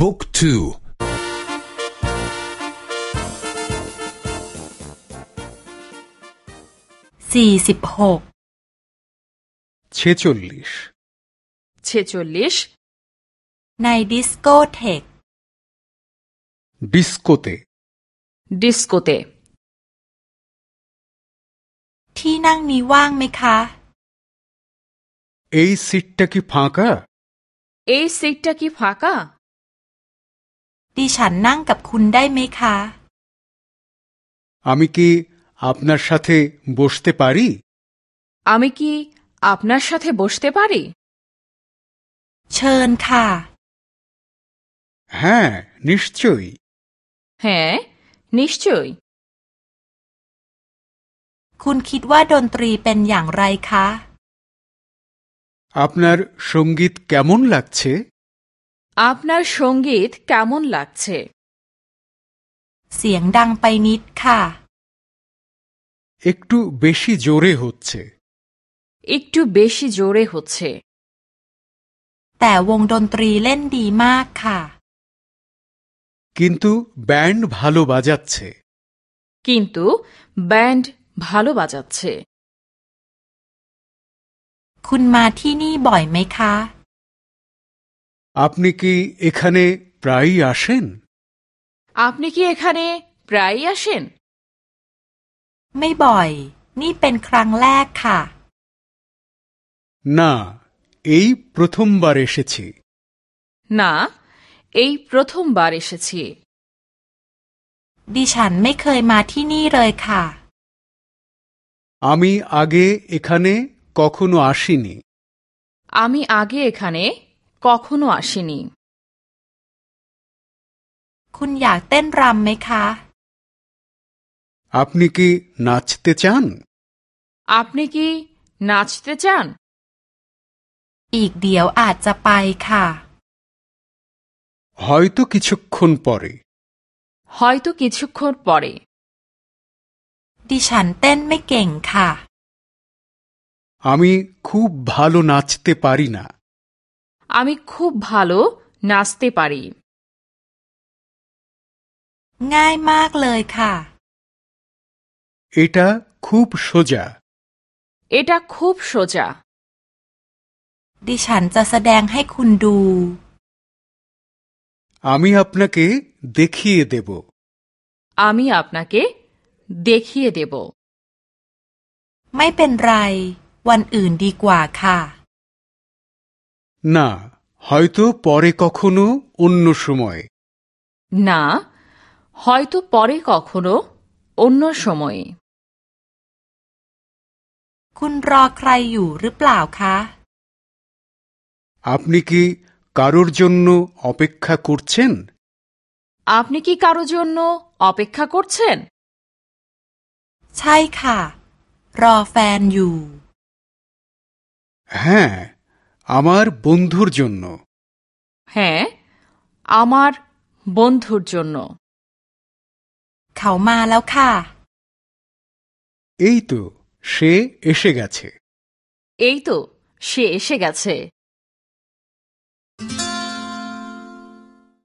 บุ๊กทูสี่สิบหก ছেচল্লিশ ছেচল্লিশ ในดิสโกเทก ডিস্কোতে ডিস্কোতে ที่นั่งนี้ว่างไหมคะ এই সিটটা কি ফাঁকা এই সিটটা কি ফাঁকা ดิฉันนั่งกับคุณได้ไหมคะ আমি কি আপনার সাথে বসতে পারি আমি কি আপনার সাথে বসতে পারি เชิญค่ะ হ্যাঁ নিশ্চয়ই হ্যাঁ নিশ্চয়ই คุณคิดว่าดนตรีเป็นอย่างไรคะ আপনার সঙ্গীত কেমন লাগছে আপনার সঙ্গীত কেমন লাগছে เสียงดังไปนิดค่ะ একটু বেশি জোরে হচ্ছে একটু বেশি জোরে হচ্ছে แต่วงดนตรีเล่นดีมากค่ะ কিন্তু ব্যান্ড ভালো বাজাচ্ছে কিন্তু ব্যান্ড ভালো বাজাচ্ছে คุณมาที่นี่บ่อยไหมคะ আপনি কি এখানে প্রায়ই আসেন আপনি কি এখানে প্রায়ই আসেন ไม่บ่อย นี่เป็นครั้งแรกค่ะ না এই প্রথমবার এসেছি না এই প্রথমবার এসেছি ดิฉันไม่เคยมาที่นี่เลยค่ะ আমি আগে এখানে কখনো আসিনি আমি আগে এখানে কখনো আসিনি คุณอยากเต้นรำไหมคะ আপনি কি নাচতে চান আপনি কি নাচতে চান อีกเดี๋ยวอาจจะไปค่ะ হয়তো কিছুক্ষণ পরে হয়তো কিছুক্ষণ পরে ดิฉันเต้นไม่เก่งค่ะ আমি খুব ভালো নাচতে পারি না আমি খুব ভালো নাচতে পারি ง่ายมากเลยค่ะ এটা খুব সোজা এটা খুব সোজা ดิฉันจะแสดงให้คุณดู আমি আপনাকে দেখিয়ে দেব আমি আপনাকে দেখিয়ে দেব ไม่เป็นไร วันอื่นดีกว่าค่ะ না হয়তো পরে কখনো অন্য সময় না হয়তো পরে কখনো অন্য সময়ে คุณรอใครอยู่หรือเปล่าคะ আপনি কি কারোর জন্য অপেক্ষা করছেন আপনি কি কারো জন্য অপেক্ষা করছেন ใช่ค่ะ รอแฟนอยู่ হ্যাঁ আমার বন্ধুর জন্য। হ্যাঁ আমার বন্ধুর জন্য। খাও মা খা। এই তো সে এসে গেছে। এই তো সে এসে গেছে।